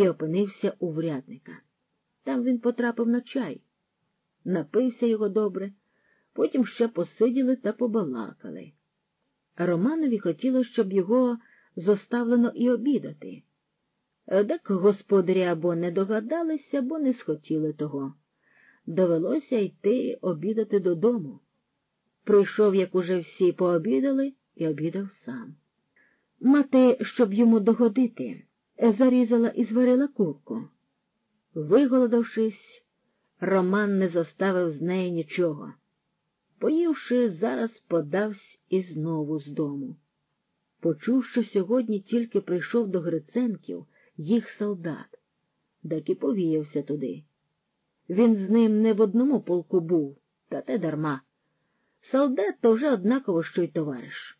і опинився у врядника. Там він потрапив на чай, напився його добре, потім ще посиділи та побалакали. Романові хотілося, щоб його зоставлено і обідати. Дек господарі або не догадалися, або не схотіли того. Довелося йти обідати додому. Прийшов, як уже всі пообідали, і обідав сам. Мати, щоб йому догодити, зарізала і зварила курку. Виголодавшись, Роман не зоставив з неї нічого. Поївши, зараз подався і знову з дому. Почув, що сьогодні тільки прийшов до Гриценків їх солдат, так і повіявся туди. Він з ним не в одному полку був, та те дарма. Солдат то вже однаково, що й товариш.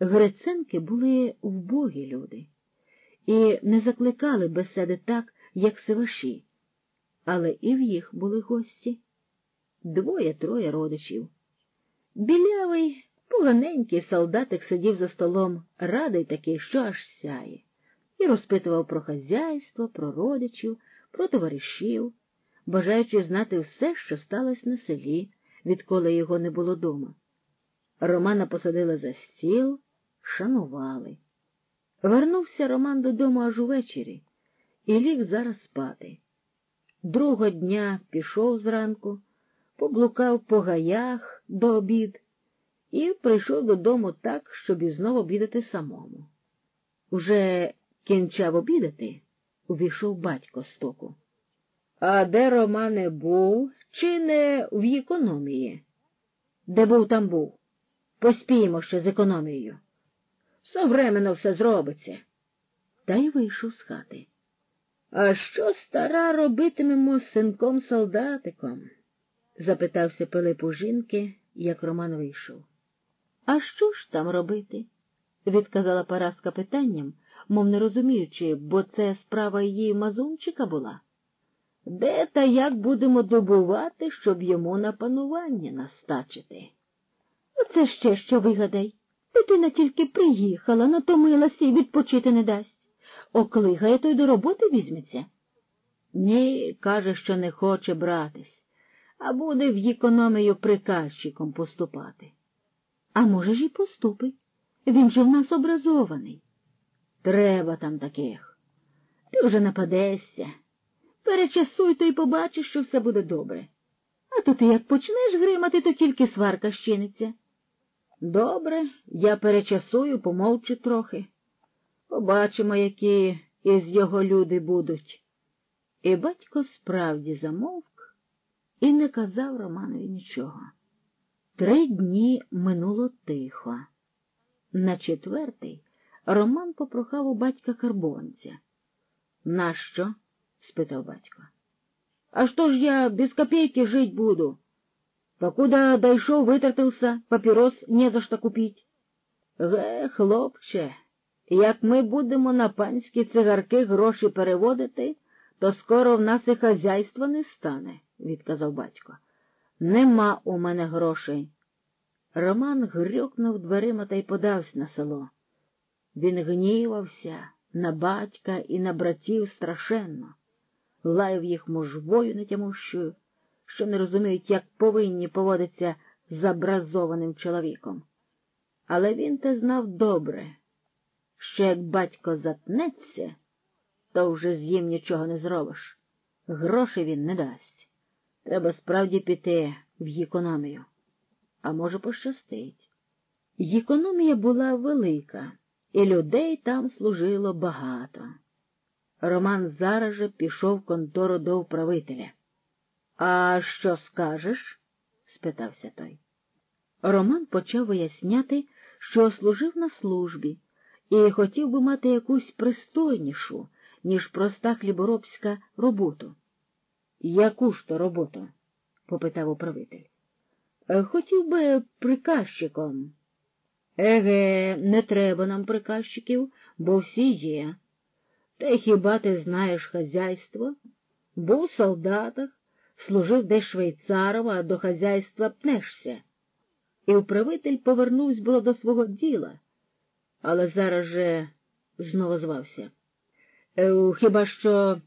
Гриценки були вбогі люди і не закликали беседи так, як сиваші, але і в їх були гості двоє-троє родичів. Білявий, поганенький солдатик сидів за столом, радий такий, що аж сяє, і розпитував про хазяйство, про родичів, про товаришів, бажаючи знати все, що сталося на селі, відколи його не було дома. Романа посадили за стіл, шанували. Вернувся Роман додому аж увечері і ліг зараз спати. Другого дня пішов зранку, поблукав по гаях до обід і прийшов додому так, щоб і знову обідати самому. Уже кінчав обідати, увійшов батько з току. А де Романе був, чи не в економії? Де був, там був. Поспіємо ще з економією. Современно все зробиться. Та й вийшов з хати. А що стара робитимемо з синком солдатиком? запитався Пилип у жінки, як Роман вийшов. А що ж там робити? відказала Параска питанням, мов не розуміючи, бо це справа її мазунчика була. Де та як будемо добувати, щоб йому на панування настачити? Оце ще що вигадай. Дитина тільки приїхала, натомилася і відпочити не дасть. Оклигає, той до роботи візьметься. Ні, каже, що не хоче братись, а буде в економію приказчиком поступати. А може ж і поступить. Він же в нас образований. Треба там таких. Ти вже нападешся. Перечасуй, то й побачиш, що все буде добре. А то ти як почнеш гримати, то тільки сварка щиниться. Добре, я перечасую, помовчу трохи. Побачимо, які із його люди будуть. І батько справді замовк і не казав Романові нічого. Три дні минуло тихо. На четвертий Роман попрохав у батька карбонця. Нащо? спитав батько. А що ж я без копейки жить буду? Покуда дойшов, витратился, папірос не за що купить. Ге, хлопче, як ми будемо на панські цигарки гроші переводити, то скоро в нас і хазяйства не стане, відказав батько. Нема у мене грошей. Роман грюкнув дверима та й подався на село. Він гнівався на батька і на братів страшенно, лаяв їх можвою нетямущою, що не розуміють, як повинні поводитися з образованим чоловіком. Але він те знав добре, що як батько затнеться, то вже з їм нічого не зробиш. Грошей він не дасть. Треба справді піти в економію. А може, пощастить. Економія була велика, і людей там служило багато. Роман зараз же пішов в контору до управителя. А що скажеш? спитався той. Роман почав виясняти, що служив на службі, і хотів би мати якусь пристойнішу, ніж проста хліборобська роботу. Яку ж то роботу? попитав управитель. Хотів би приказчиком. Еге, не треба нам приказчиків, бо всі є. Та хіба ти знаєш хазяйство? Був в солдатах, служив десь швейцаром, а до хазяйства пнешся. І управитель повернувся було до свого діла, але зараз же знову звався. Е, хіба що